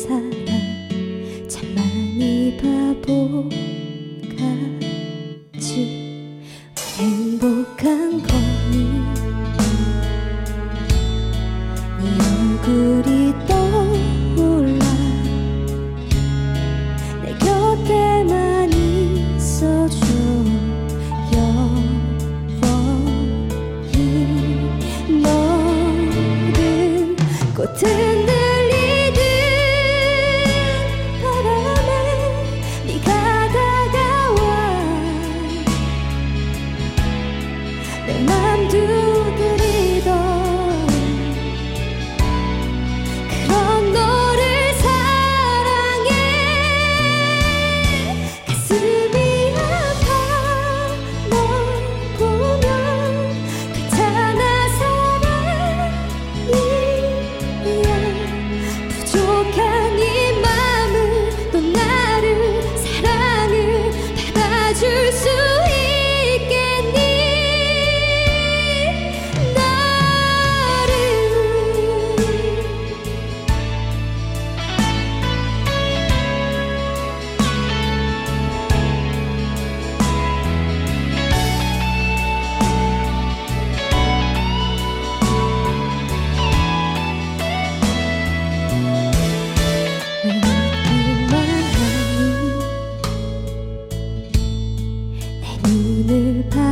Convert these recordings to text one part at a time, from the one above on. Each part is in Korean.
사람 참 많이 바보같이 행복한 거니? 네 얼굴이 떠올라 내 곁에만 있어줘 영원히. 너는 꽃은 Lily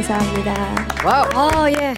감사합니다. 와우. 아, 예.